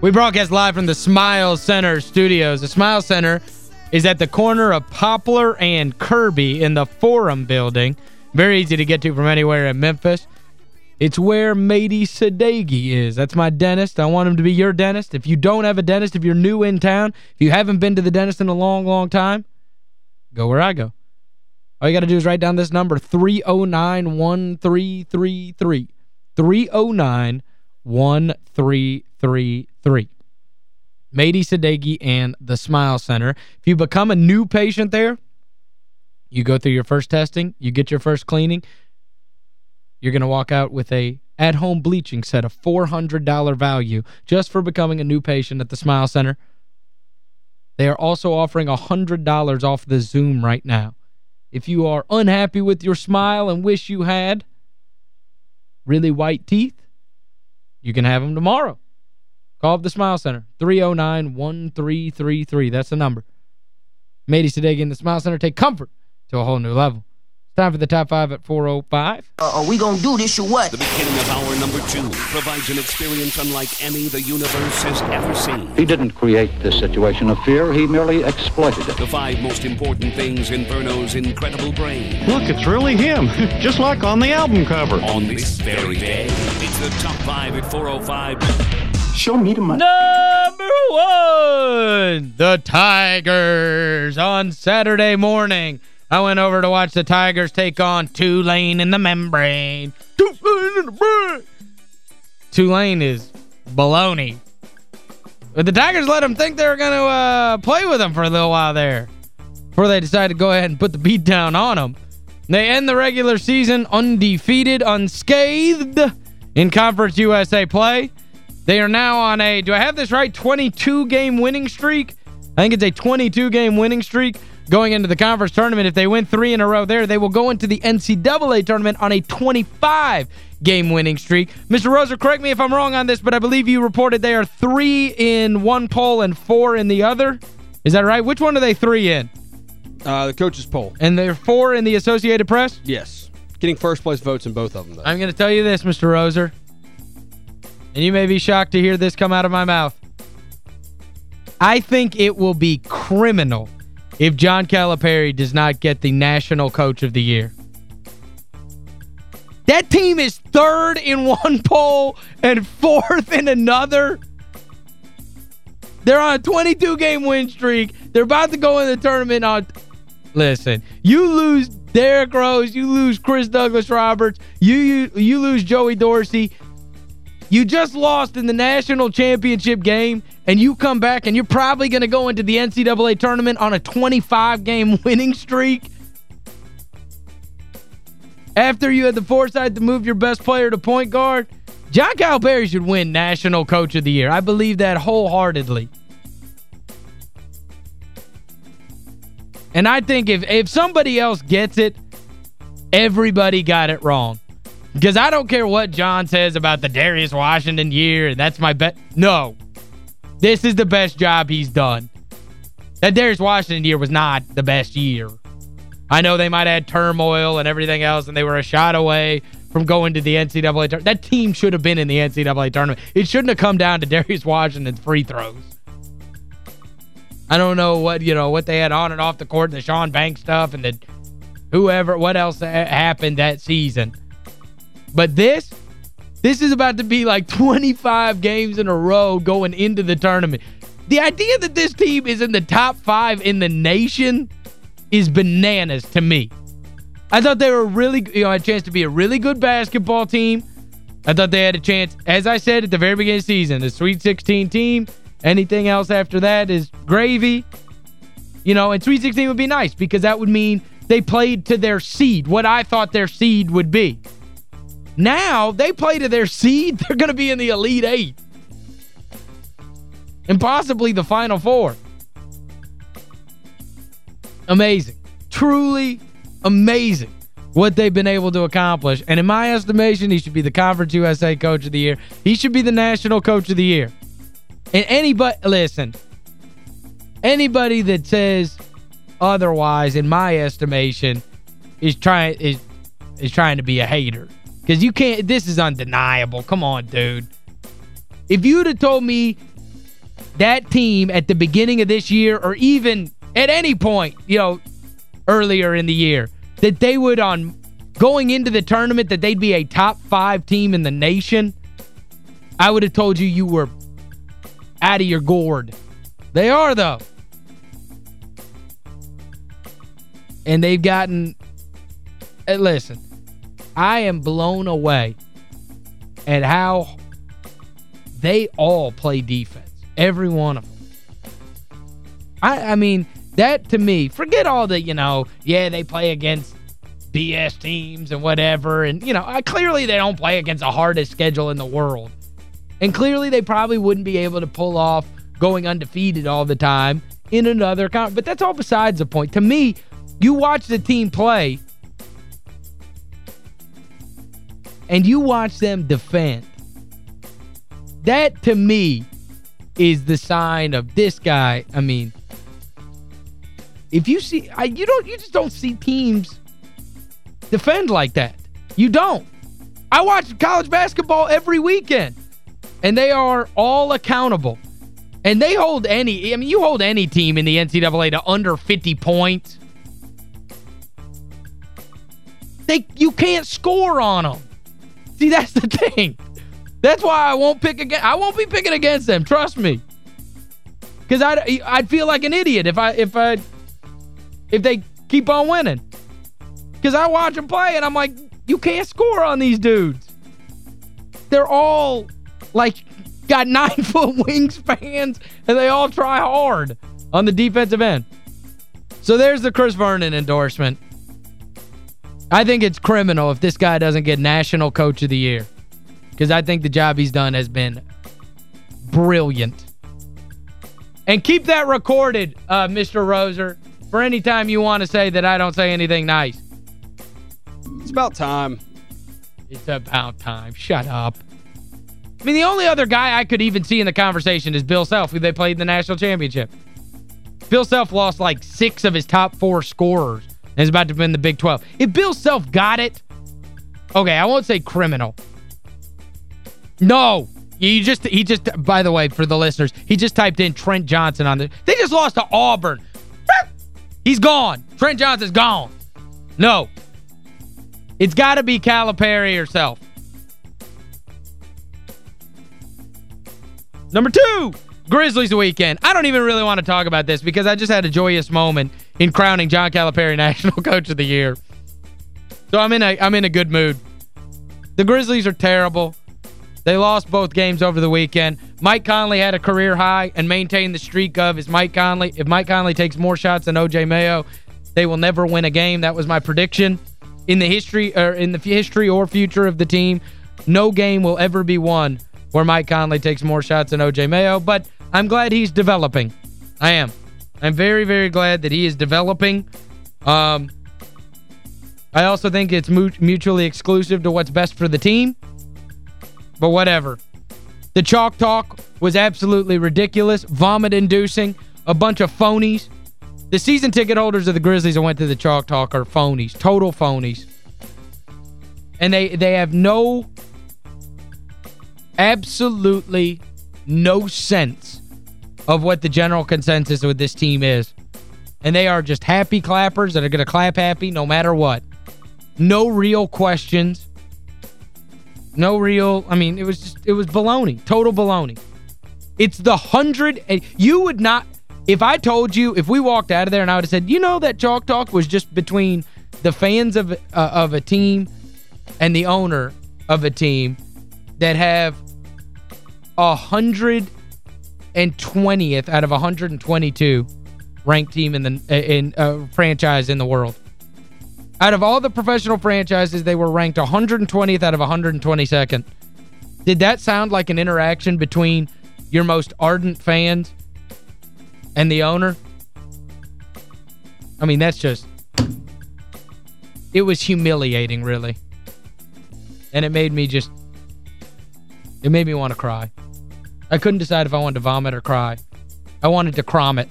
We broadcast live from the Smile Center studios. The Smile Center is at the corner of Poplar and Kirby in the Forum building. Very easy to get to from anywhere in Memphis. It's where Mady Sadeghi is. That's my dentist. I want him to be your dentist. If you don't have a dentist, if you're new in town, if you haven't been to the dentist in a long, long time, go where I go. All you got to do is write down this number, 309-1333. 309-1333. Mady Sadeghi and the Smile Center. If you become a new patient there, you go through your first testing, you get your first cleaning, you're going to walk out with a at-home bleaching set of $400 value just for becoming a new patient at the Smile Center. They are also offering $100 off the Zoom right now. If you are unhappy with your smile and wish you had really white teeth, you can have them tomorrow. Call up the Smile Center, 309-1333. That's the number. Mady Sadeghi and the Smile Center take comfort to a whole new level. It's time for the top five at 405. Uh, are we gonna do this or what? The beginning of hour number two provides an experience unlike any the universe has ever seen. He didn't create this situation of fear, he merely exploited it. The five most important things in Verno's incredible brain. Look, it's really him, just like on the album cover. On this very day, it's the top five at 405. Show me the money. Number one, the Tigers on Saturday morning. I went over to watch the Tigers take on Tulane in the membrane. Tulane in the membrane. Tulane is baloney. But the Tigers let them think they were going to uh, play with them for a little while there before they decided to go ahead and put the beat down on them. They end the regular season undefeated, unscathed in Conference USA play. They are now on a, do I have this right, 22-game winning streak? I think it's a 22-game winning streak going into the conference tournament. If they win three in a row there, they will go into the NCAA tournament on a 25-game winning streak. Mr. Roser, correct me if I'm wrong on this, but I believe you reported they are three in one poll and four in the other. Is that right? Which one are they three in? Uh, the coach's poll. And they're four in the Associated Press? Yes. Getting first place votes in both of them, though. I'm going to tell you this, Mr. Roser. And you may be shocked to hear this come out of my mouth. I think it will be criminal if John Calipari does not get the National Coach of the Year. That team is third in one poll and fourth in another. They're on a 22-game win streak. They're about to go in the tournament on... Listen, you lose Derrick Rose, you lose Chris Douglas Roberts, you, you, you lose Joey Dorsey. You just lost in the national championship game, and you come back, and you're probably going to go into the NCAA tournament on a 25-game winning streak. After you had the foresight to move your best player to point guard, John Calipari should win National Coach of the Year. I believe that wholeheartedly. And I think if, if somebody else gets it, everybody got it wrong. Because I don't care what John says about the Darius Washington year, and that's my bet. No. This is the best job he's done. That Darius Washington year was not the best year. I know they might have had turmoil and everything else, and they were a shot away from going to the NCAA tournament. That team should have been in the NCAA tournament. It shouldn't have come down to Darius Washington's free throws. I don't know what, you know, what they had on and off the court, the Sean Banks stuff, and the whoever, what else happened that season. But this, this is about to be like 25 games in a row going into the tournament. The idea that this team is in the top five in the nation is bananas to me. I thought they were really, you know, a chance to be a really good basketball team. I thought they had a chance, as I said at the very beginning of the season, the Sweet 16 team. Anything else after that is gravy. You know, and Sweet 16 would be nice because that would mean they played to their seed, what I thought their seed would be. Now, they play to their seed, they're going to be in the Elite Eight. and possibly the Final Four. Amazing. Truly amazing what they've been able to accomplish. And in my estimation, he should be the Conference USA Coach of the Year. He should be the National Coach of the Year. And anybody, listen, anybody that says otherwise, in my estimation, is trying is is trying to be a hater. Because you can't, this is undeniable. Come on, dude. If you'd have told me that team at the beginning of this year or even at any point, you know, earlier in the year, that they would on going into the tournament that they'd be a top five team in the nation, I would have told you you were out of your gourd. They are, though. And they've gotten... Uh, listen, I am blown away at how they all play defense. Every one of them. I, I mean, that to me, forget all the, you know, yeah, they play against BS teams and whatever. And, you know, I, clearly they don't play against the hardest schedule in the world. And clearly they probably wouldn't be able to pull off going undefeated all the time in another count. But that's all besides the point. To me, you watch the team play and you watch them defend. That, to me, is the sign of this guy. I mean, if you see, I, you don't, you just don't see teams defend like that. You don't. I watch college basketball every weekend. And they are all accountable. And they hold any, I mean, you hold any team in the NCAA to under 50 points. They, you can't score on them. See, that's the thing. That's why I won't pick against, I won't be picking against them. Trust me. Because I'd, I'd feel like an idiot if I, if I, if they keep on winning. Because I watch them play and I'm like, you can't score on these dudes. They're all, like, got nine-foot wingspans and they all try hard on the defensive end. So there's the Chris Vernon endorsement. I think it's criminal if this guy doesn't get National Coach of the Year. Because I think the job he's done has been brilliant. And keep that recorded, uh, Mr. Roser, for any time you want to say that I don't say anything nice. It's about time. It's about time. Shut up. I mean, the only other guy I could even see in the conversation is Bill Self, who they played in the national championship. Bill Self lost like six of his top four scorers and is about to win the Big 12. If Bill Self got it, okay, I won't say criminal. No. He just he just by the way for the listeners, he just typed in Trent Johnson on the They just lost to Auburn. He's gone. Trent Johnson's gone. No. It's got to be Calipari herself. Number two, Grizzlies weekend. I don't even really want to talk about this because I just had a joyous moment in crowning John Calipari National Coach of the Year. So I'm in a I'm in a good mood. The Grizzlies are terrible. They lost both games over the weekend. Mike Conley had a career high and maintained the streak of is Mike Conley. If Mike Conley takes more shots than O.J. Mayo, they will never win a game. That was my prediction. In the history or in the history or future of the team, no game will ever be won where Mike Conley takes more shots than O.J. Mayo. But I'm glad he's developing. I am. I'm very, very glad that he is developing. Um, I also think it's mutually exclusive to what's best for the team. But whatever. The chalk talk was absolutely ridiculous, vomit-inducing, a bunch of phonies. The season ticket holders of the Grizzlies that went to the chalk talk are phonies, total phonies. And they they have no absolutely no sense of what the general consensus with this team is. And they are just happy clappers that are going to clap happy no matter what. No real questions. No real, I mean, it was just, it was baloney. Total baloney. It's the hundred, you would not, if I told you, if we walked out of there and I would have said, you know that Chalk Talk was just between the fans of, uh, of a team and the owner of a team that have a 120th out of 122 ranked team in the in uh, franchise in the world. Out of all the professional franchises, they were ranked 120th out of 122nd. Did that sound like an interaction between your most ardent fans and the owner. I mean, that's just... It was humiliating, really. And it made me just... It made me want to cry. I couldn't decide if I wanted to vomit or cry. I wanted to crom it.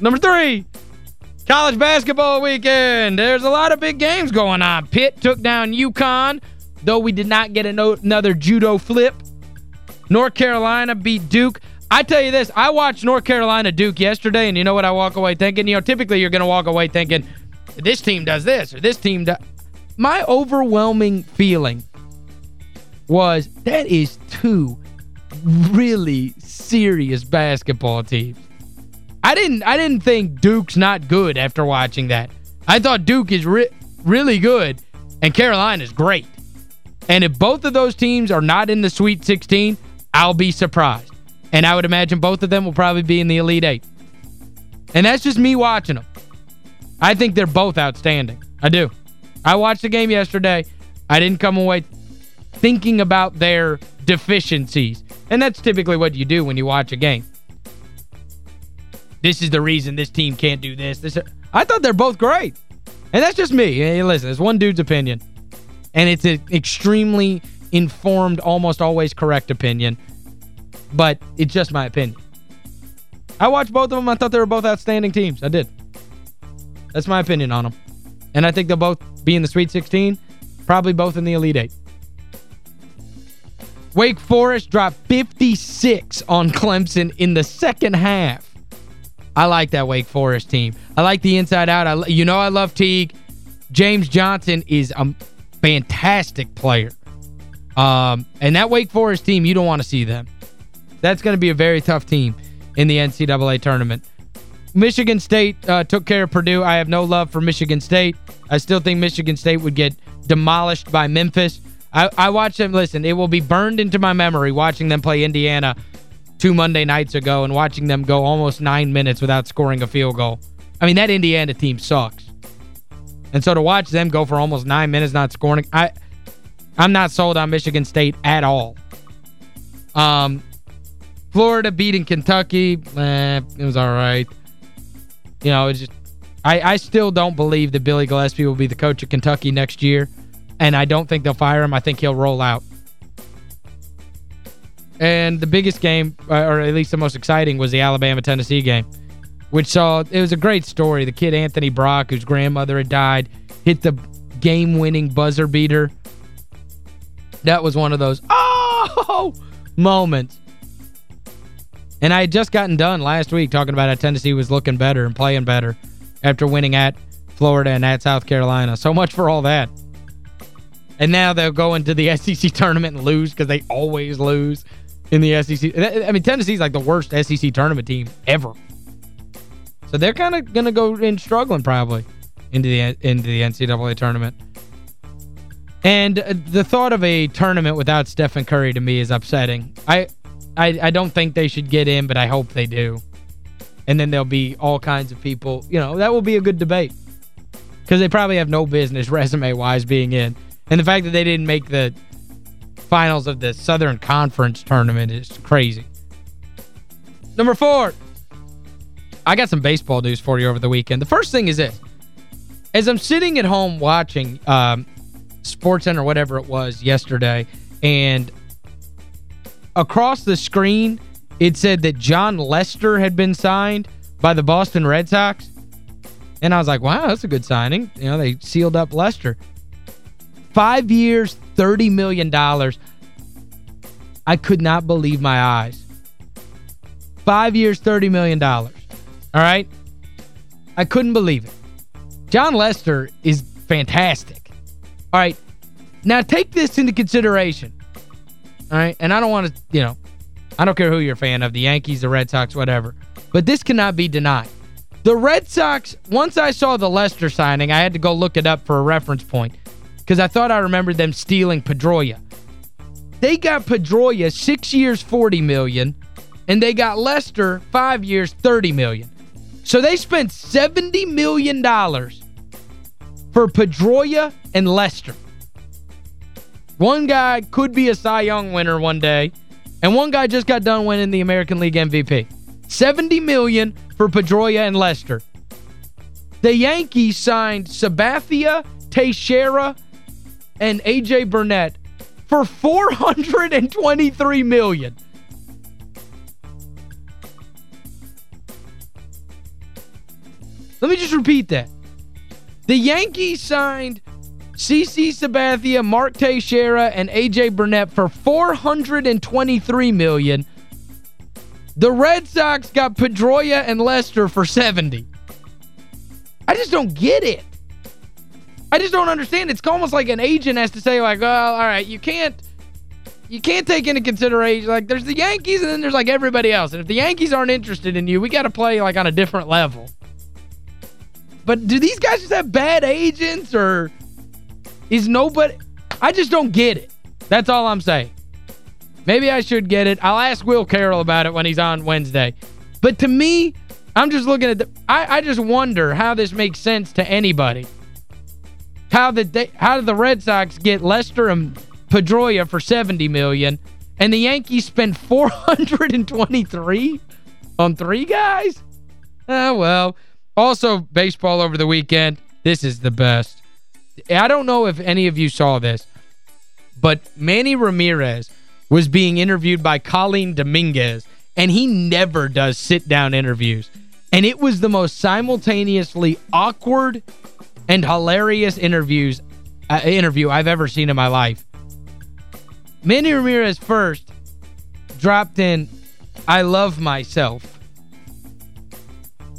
Number three, college basketball weekend. There's a lot of big games going on. Pitt took down UConn, though we did not get another judo flip. North Carolina beat Duke. I tell you this, I watched North Carolina Duke yesterday, and you know what I walk away thinking? You know, typically you're going to walk away thinking, this team does this, or this team does... My overwhelming feeling was that is two really serious basketball teams. I didn't I didn't think Duke's not good after watching that. I thought Duke is re really good and Carolina's great. And if both of those teams are not in the Sweet 16, I'll be surprised. And I would imagine both of them will probably be in the Elite Eight. And that's just me watching them. I think they're both outstanding. I do. I watched the game yesterday. I didn't come away thinking about their deficiencies. And that's typically what you do when you watch a game. This is the reason this team can't do this. This I thought they're both great. And that's just me. Hey, listen, it's one dude's opinion. And it's an extremely informed, almost always correct opinion. But it's just my opinion. I watched both of them. I thought they were both outstanding teams. I did. That's my opinion on them. And I think they'll both be in the Sweet 16, probably both in the Elite Eight. Wake Forest dropped 56 on Clemson in the second half. I like that Wake Forest team. I like the inside out. I, you know I love Teague. James Johnson is a fantastic player. Um, and that Wake Forest team, you don't want to see them. That's going to be a very tough team in the NCAA tournament. Michigan State uh, took care of Purdue. I have no love for Michigan State. I still think Michigan State would get demolished by Memphis. I, I watched them, listen, it will be burned into my memory watching them play Indiana two Monday nights ago and watching them go almost nine minutes without scoring a field goal. I mean, that Indiana team sucks. And so to watch them go for almost nine minutes not scoring, I, I'm not sold on Michigan State at all. Um, Florida beating Kentucky, eh, it was all right. You know, it's just I, I still don't believe that Billy Gillispie will be the coach of Kentucky next year, and I don't think they'll fire him. I think he'll roll out. And the biggest game, uh, or at least the most exciting, was the Alabama-Tennessee game, which saw, it was a great story. The kid Anthony Brock, whose grandmother had died, hit the game-winning buzzer beater. That was one of those, oh, moments. And I had just gotten done last week talking about how Tennessee was looking better and playing better after winning at Florida and at South Carolina. So much for all that. And now they'll go into the SEC tournament and lose because they always lose in the SEC. I mean, Tennessee's like the worst SEC tournament team ever. So they're kind of going to go in struggling probably into the into the NCAA tournament. And uh, the thought of a tournament without Stephen Curry to me is upsetting. I, I I don't think they should get in, but I hope they do. And then there'll be all kinds of people. You know, that will be a good debate. Because they probably have no business resume-wise being in. And the fact that they didn't make the finals of the Southern Conference tournament is crazy. Number four. I got some baseball news for you over the weekend. The first thing is this. As I'm sitting at home watching um, SportsCenter, whatever it was, yesterday, and across the screen, it said that Jon Lester had been signed by the Boston Red Sox. And I was like, wow, that's a good signing. You know, they sealed up Lester. Five years, $30 million. I could not believe my eyes. Five years, $30 million. All right? I couldn't believe it. Jon Lester is fantastic. All right? Now, take this into consideration. All right? And I don't want to, you know, I don't care who you're a fan of, the Yankees, the Red Sox, whatever. But this cannot be denied. The Red Sox, once I saw the Lester signing, I had to go look it up for a reference point because I thought I remembered them stealing Pedroia. They got Pedroia six years, 40 million, and they got Lester five years, 30 million. So they spent $70 million for Pedroia and Lester. One guy could be a Cy Young winner one day. And one guy just got done winning the American League MVP. 70 million for Pedroia and Lester. The Yankees signed Sabathia, Teixeira, and A.J. Burnett for 423 million. Let me just repeat that. The Yankees signed CC Sabathia, Mark Teixeira, and A.J. Burnett for 423 million. The Red Sox got Pedroia and Lester for 70 I just don't get it. I just don't understand. It's almost like an agent has to say, like, well, all right, you can't you can't take into consideration, like, there's the Yankees and then there's, like, everybody else. And if the Yankees aren't interested in you, we got to play, like, on a different level. But do these guys just have bad agents or is nobody... I just don't get it. That's all I'm saying. Maybe I should get it. I'll ask Will Carroll about it when he's on Wednesday. But to me, I'm just looking at the... I, I just wonder how this makes sense to anybody. How did they how did the Red Sox get Lester and Pedroia for 70 million, and the Yankees spend 423 on three guys? Ah, well... Also, baseball over the weekend. This is the best. I don't know if any of you saw this, but Manny Ramirez was being interviewed by Colleen Dominguez, and he never does sit-down interviews. And it was the most simultaneously awkward and hilarious interviews uh, interview I've ever seen in my life. Manny Ramirez first dropped in, I love myself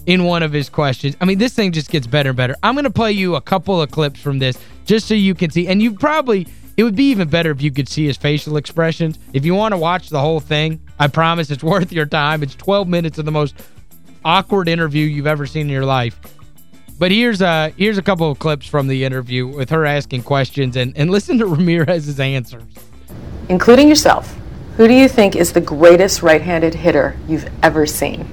in one of his questions. I mean, this thing just gets better and better. I'm going to play you a couple of clips from this just so you can see. And you probably, it would be even better if you could see his facial expressions. If you want to watch the whole thing, I promise it's worth your time. It's 12 minutes of the most awkward interview you've ever seen in your life. But here's a, here's a couple of clips from the interview with her asking questions and, and listen to Ramirez's answers. Including yourself, who do you think is the greatest right-handed hitter you've ever seen?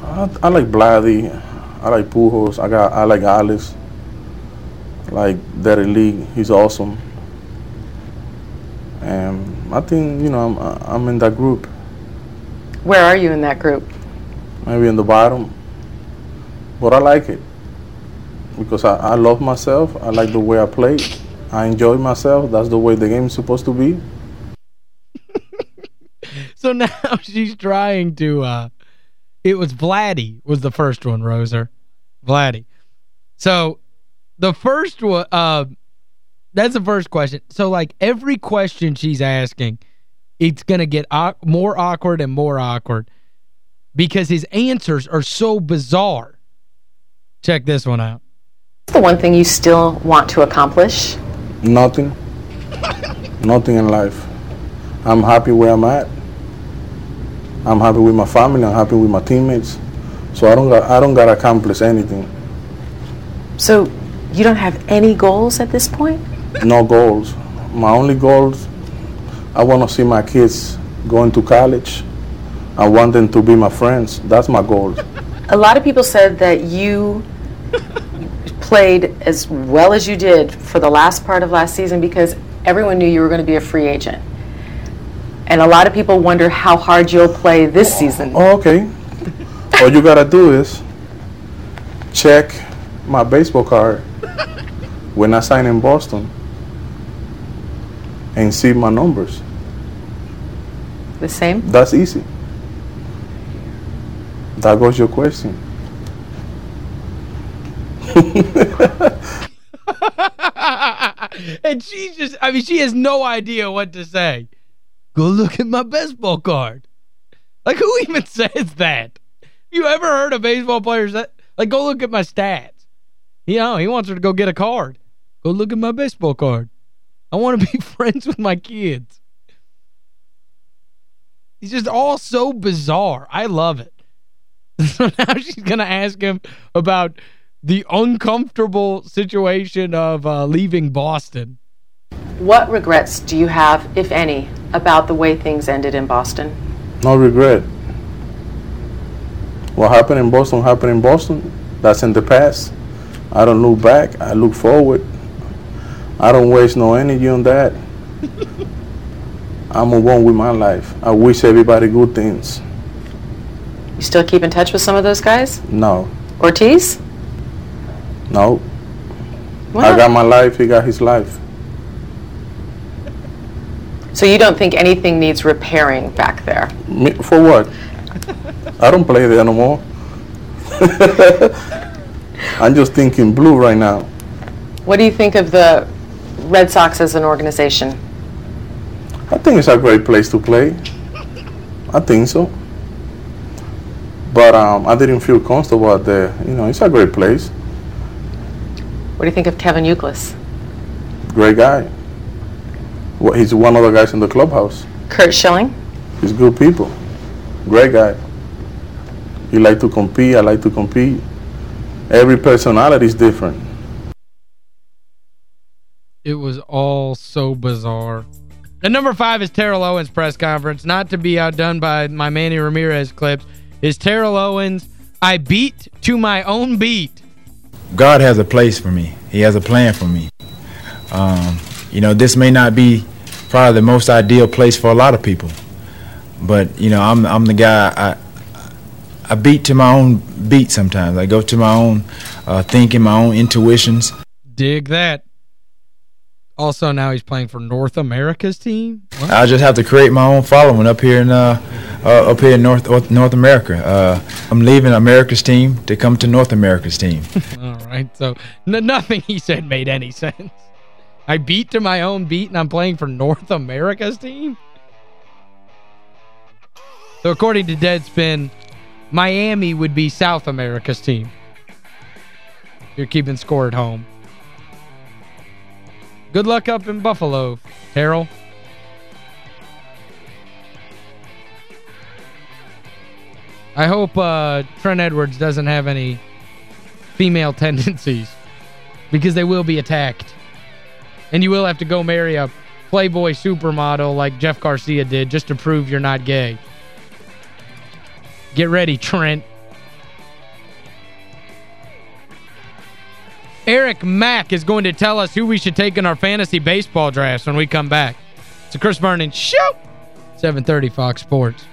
I, I like Vladdy. I like Pujols. I got I like Alex. Like Derrek Lee. He's awesome. And I think you know I'm I'm in that group. Where are you in that group? Maybe in the bottom. But I like it because I, I love myself. I like the way I play. I enjoy myself. That's the way the game is supposed to be. so now she's trying to uh, it was Vladdy was the first one, Roser. Vladdy. So, the first one, uh, that's the first question. So, like, every question she's asking, it's going to get more awkward and more awkward because his answers are so bizarre. Check this one out. What's the one thing you still want to accomplish? Nothing. Nothing in life. I'm happy where I'm at. I'm happy with my family. I'm happy with my teammates. So I don't got I don't got to accomplish anything. So you don't have any goals at this point? No goals. My only goals, I want to see my kids going to college. I want them to be my friends. That's my goal. A lot of people said that you played as well as you did for the last part of last season because everyone knew you were going to be a free agent. And a lot of people wonder how hard you'll play this season. Oh, okay. All you gotta do is check my baseball card when I sign in Boston and see my numbers. The same? That's easy. That goes your question. and she just, I mean, she has no idea what to say. Go look at my baseball card. Like, who even says that? You ever heard a baseball player say, like, go look at my stats. You know, he wants her to go get a card. Go look at my baseball card. I want to be friends with my kids. He's just all so bizarre. I love it. So now she's going to ask him about the uncomfortable situation of uh, leaving Boston. What regrets do you have, if any, about the way things ended in Boston? No regret. What happened in Boston happened in Boston. That's in the past. I don't look back. I look forward. I don't waste no energy on that. I move on with my life. I wish everybody good things. You still keep in touch with some of those guys? No, Ortiz? No. Well, I got my life. He got his life. so you don't think anything needs repairing back there? Me, for what? I don't play there no more. I'm just thinking blue right now. What do you think of the Red Sox as an organization? I think it's a great place to play. I think so. But um, I didn't feel comfortable out there. You know, it's a great place. What do you think of Kevin Youkilis? Great guy. Well, he's one of the guys in the clubhouse. Curt Schilling? He's good people. Great guy. He like to compete. I like to compete. Every personality is different. It was all so bizarre. And number five is Terrell Owens' press conference. Not to be outdone by my Manny Ramirez clips. Is Terrell Owens, I beat to my own beat. God has a place for me. He has a plan for me. Um, you know, this may not be probably the most ideal place for a lot of people, but you know, I'm I'm the guy. I I beat to my own beat sometimes. I go to my own uh, thinking, my own intuitions. Dig that. Also, now he's playing for North America's team. What? I just have to create my own following up here in uh, uh, up here in North North America. Uh, I'm leaving America's team to come to North America's team. All right, so nothing he said made any sense. I beat to my own beat and I'm playing for North America's team? So according to Deadspin, Miami would be South America's team. You're keeping score at home. Good luck up in Buffalo, Terrell. I hope uh, Trent Edwards doesn't have any female tendencies because they will be attacked. And you will have to go marry a Playboy supermodel like Jeff Garcia did just to prove you're not gay. Get ready, Trent. Eric Mack is going to tell us who we should take in our fantasy baseball drafts when we come back. It's a Chris Vernon Show. 730 Fox Sports.